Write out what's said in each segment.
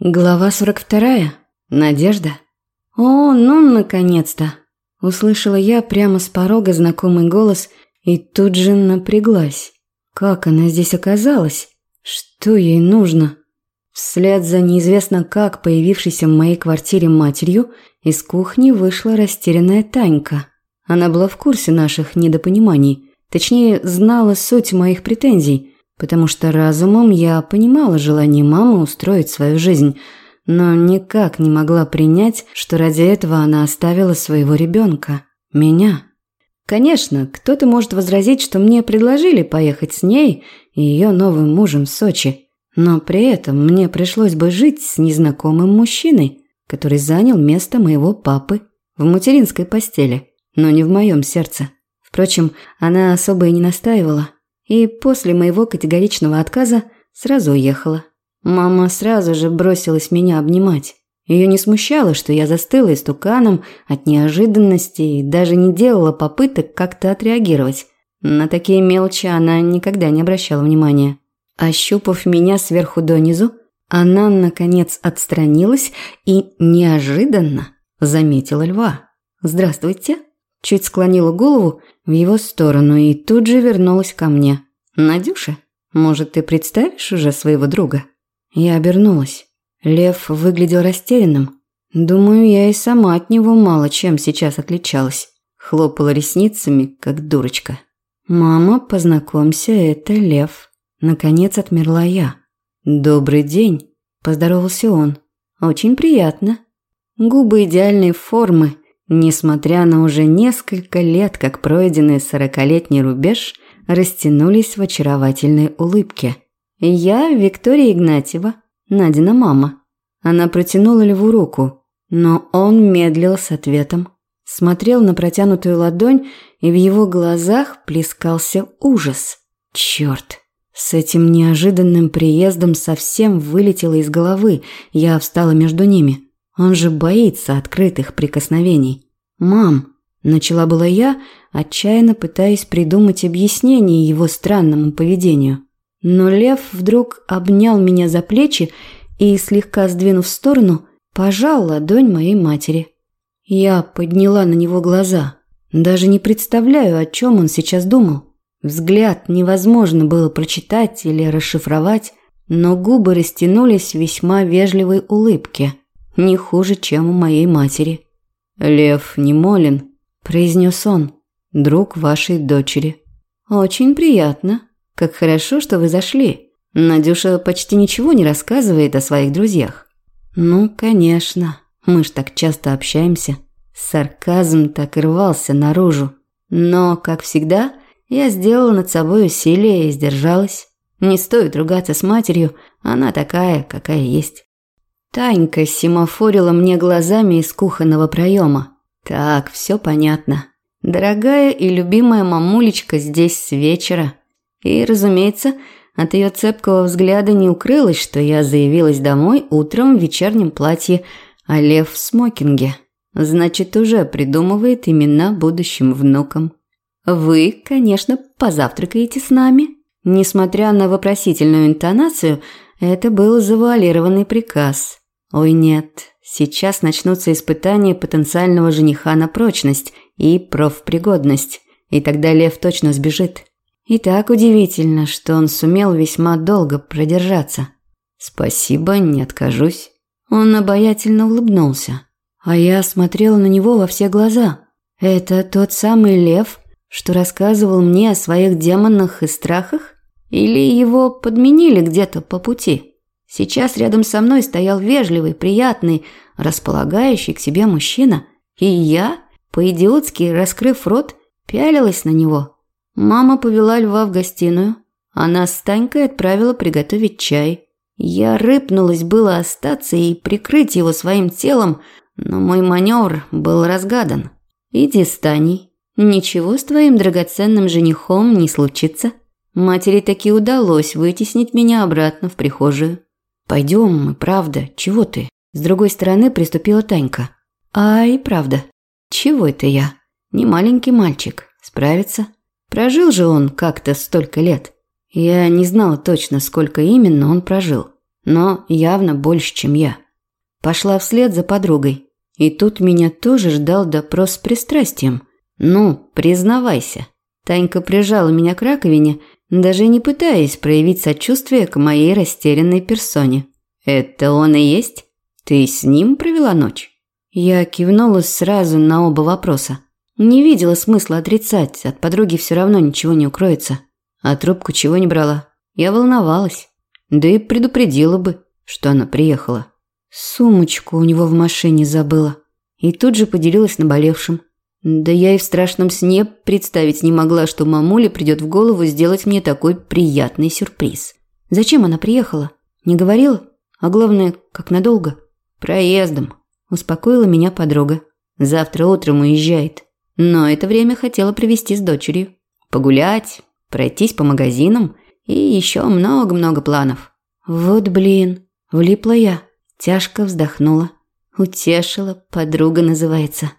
Глава 42. Надежда. О, ну наконец-то. Услышала я прямо с порога знакомый голос и тут же напряглась. Как она здесь оказалась? Что ей нужно? Вслед за неизвестно как появившейся в моей квартире матерью из кухни вышла растерянная Танька. Она была в курсе наших недопониманий, точнее, знала суть моих претензий – потому что разумом я понимала желание мамы устроить свою жизнь, но никак не могла принять, что ради этого она оставила своего ребенка, меня. Конечно, кто-то может возразить, что мне предложили поехать с ней и ее новым мужем в Сочи, но при этом мне пришлось бы жить с незнакомым мужчиной, который занял место моего папы в материнской постели, но не в моем сердце. Впрочем, она особо и не настаивала – и после моего категоричного отказа сразу уехала. Мама сразу же бросилась меня обнимать. Ее не смущало, что я застыла истуканом от неожиданности и даже не делала попыток как-то отреагировать. На такие мелочи она никогда не обращала внимания. Ощупав меня сверху донизу, она, наконец, отстранилась и неожиданно заметила льва. «Здравствуйте!» Чуть склонила голову в его сторону и тут же вернулась ко мне. «Надюша, может, ты представишь уже своего друга?» Я обернулась. Лев выглядел растерянным. Думаю, я и сама от него мало чем сейчас отличалась. Хлопала ресницами, как дурочка. «Мама, познакомься, это Лев». Наконец отмерла я. «Добрый день», – поздоровался он. «Очень приятно». Губы идеальной формы – Несмотря на уже несколько лет, как пройденный сорокалетний рубеж, растянулись в очаровательной улыбке. «Я Виктория Игнатьева, Надина мама». Она протянула льву руку, но он медлил с ответом. Смотрел на протянутую ладонь, и в его глазах плескался ужас. Черт! С этим неожиданным приездом совсем вылетело из головы, я встала между ними – он же боится открытых прикосновений. «Мам», – начала была я, отчаянно пытаясь придумать объяснение его странному поведению. Но лев вдруг обнял меня за плечи и, слегка сдвинув в сторону, пожал ладонь моей матери. Я подняла на него глаза. Даже не представляю, о чем он сейчас думал. Взгляд невозможно было прочитать или расшифровать, но губы растянулись в весьма вежливой улыбке – не хуже, чем у моей матери. «Лев Немолин», – произнес он, – «друг вашей дочери». «Очень приятно. Как хорошо, что вы зашли. Надюша почти ничего не рассказывает о своих друзьях». «Ну, конечно. Мы ж так часто общаемся». Сарказм так и рвался наружу. Но, как всегда, я сделала над собой усилие и сдержалась. Не стоит ругаться с матерью, она такая, какая есть. Танька семафорила мне глазами из кухонного проема. Так, все понятно. Дорогая и любимая мамулечка здесь с вечера. И, разумеется, от ее цепкого взгляда не укрылось, что я заявилась домой утром в вечернем платье, а лев в смокинге. Значит, уже придумывает имена будущим внукам. Вы, конечно, позавтракаете с нами. Несмотря на вопросительную интонацию, это был завуалированный приказ. Ой, нет, сейчас начнутся испытания потенциального жениха на прочность и профпригодность, и тогда Лев точно сбежит. И так удивительно, что он сумел весьма долго продержаться. Спасибо, не откажусь. Он обаятельно улыбнулся, а я смотрела на него во все глаза. Это тот самый Лев, что рассказывал мне о своих демонах и страхах? Или его подменили где-то по пути? Сейчас рядом со мной стоял вежливый, приятный, располагающий к себе мужчина, и я, по-идиотски раскрыв рот, пялилась на него. Мама повела льва в гостиную, она с Танькой отправила приготовить чай. Я рыпнулась было остаться и прикрыть его своим телом, но мой маневр был разгадан. «Иди с Таней. Ничего с твоим драгоценным женихом не случится». Матери таки удалось вытеснить меня обратно в прихожую. «Пойдем, правда, чего ты?» С другой стороны приступила Танька. «А и правда, чего это я? Не маленький мальчик, справится. Прожил же он как-то столько лет. Я не знала точно, сколько именно он прожил. но явно больше, чем я. Пошла вслед за подругой. И тут меня тоже ждал допрос с пристрастием. «Ну, признавайся». Танька прижала меня к раковине, даже не пытаясь проявить сочувствие к моей растерянной персоне. «Это он и есть? Ты с ним провела ночь?» Я кивнула сразу на оба вопроса. Не видела смысла отрицать, от подруги все равно ничего не укроется. А трубку чего не брала? Я волновалась. Да и предупредила бы, что она приехала. Сумочку у него в машине забыла. И тут же поделилась наболевшим. Да я и в страшном сне представить не могла, что мамуле придет в голову сделать мне такой приятный сюрприз. Зачем она приехала? Не говорила? А главное, как надолго? Проездом. Успокоила меня подруга. Завтра утром уезжает. Но это время хотела провести с дочерью. Погулять, пройтись по магазинам и еще много-много планов. Вот блин, влипла я. Тяжко вздохнула. Утешила, подруга называется.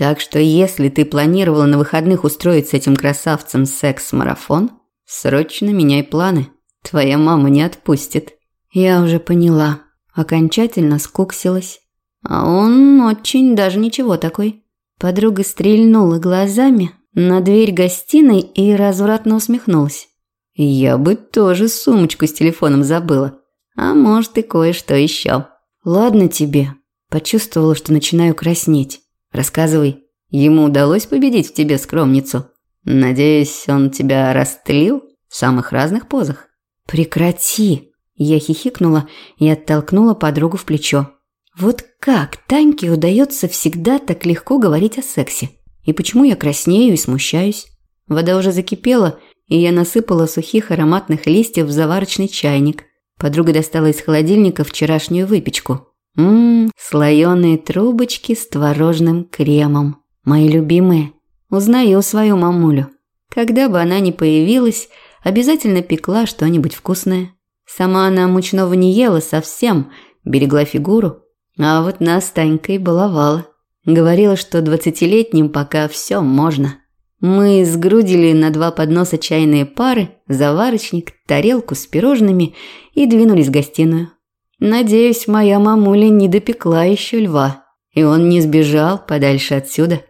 Так что если ты планировала на выходных устроить с этим красавцем секс-марафон, срочно меняй планы. Твоя мама не отпустит. Я уже поняла. Окончательно скуксилась. А он очень даже ничего такой. Подруга стрельнула глазами на дверь гостиной и развратно усмехнулась. Я бы тоже сумочку с телефоном забыла. А может и кое-что еще. Ладно тебе. Почувствовала, что начинаю краснеть. Рассказывай. Ему удалось победить в тебе скромницу? Надеюсь, он тебя растлил в самых разных позах. Прекрати. Я хихикнула и оттолкнула подругу в плечо. Вот как Таньке удается всегда так легко говорить о сексе? И почему я краснею и смущаюсь? Вода уже закипела, и я насыпала сухих ароматных листьев в заварочный чайник. Подруга достала из холодильника вчерашнюю выпечку. Ммм, слоеные трубочки с творожным кремом. Мои любимые. Узнаю свою мамулю. Когда бы она ни появилась, обязательно пекла что-нибудь вкусное. Сама она мучного не ела совсем, берегла фигуру. А вот нас Танькой баловала. Говорила, что двадцатилетним пока все можно. Мы сгрудили на два подноса чайные пары, заварочник, тарелку с пирожными и двинулись в гостиную. Надеюсь, моя мамуля не допекла еще льва, и он не сбежал подальше отсюда.